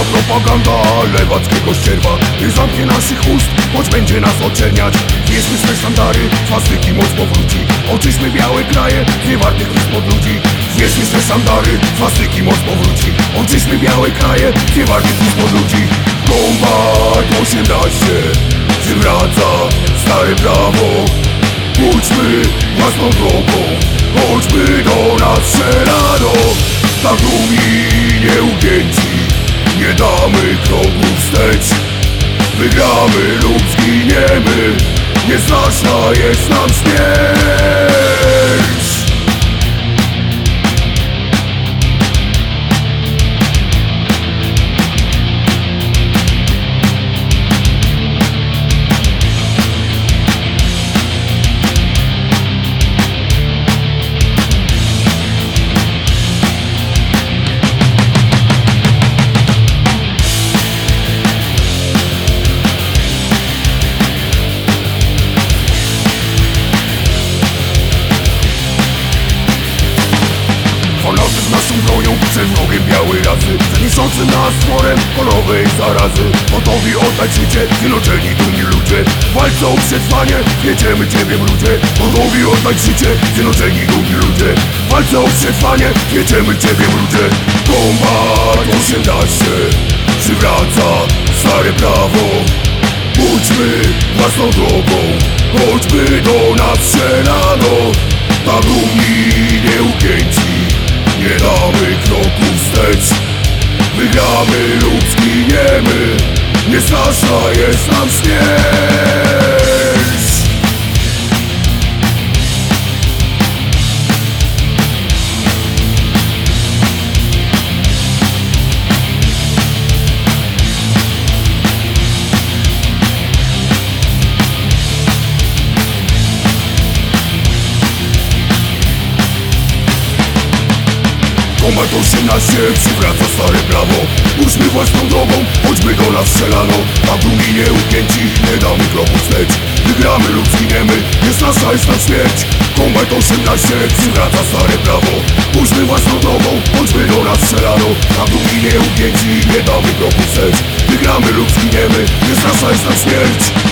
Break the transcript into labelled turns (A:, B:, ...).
A: propaganda lewackiego ścierwa Nie zamknie naszych ust, choć będzie nas oceniać. Wierzmy swe sztandary, swastyki moc powróci. Oczyśmy białe kraje, nie wartych nic pod ludzi Wierzmy swe sztandary, swastyki moc powróci. Oczyśmy białe kraje, nie wartych nic pod ludzi Kombat 18 przywraca stare prawo. Pójdźmy własną drogą, chodźmy do nas Wygramy lub zginiemy, niestraszna jest nam śmierć Bronią, przed wrogiem białej rasy Niszczącym nas tworem kolorowej zarazy. Gotowi oddać życie, zjednoczeni dumni ludzie. W walce o przetrwanie, jedziemy ciebie ludzie. Gotowi oddać życie, zjednoczeni dumni ludzie. W walce o przetrwanie, jedziemy ciebie ludzie. Kombat 18 przywraca stare prawo. Pójdźmy własną drogą, chodźmy do nas strzelano Tak dumni Wygramy lub zginiemy, niestraszna jest nam śmierć Kombat 18 przywraca stare prawo. Pójdźmy własną drogą, choćby do nas strzelano. A dumni nieugięci, nie damy kroku wstecz Wygramy lub zginiemy, jest nasza jest nam śmierć. Kombat 18 przywraca stare prawo. Pójdźmy własną drogą, choćby do nas strzelano. A dumni nieugięci, nie damy kroku wstecz Wygramy lub zginiemy, jest nasza jest nam śmierć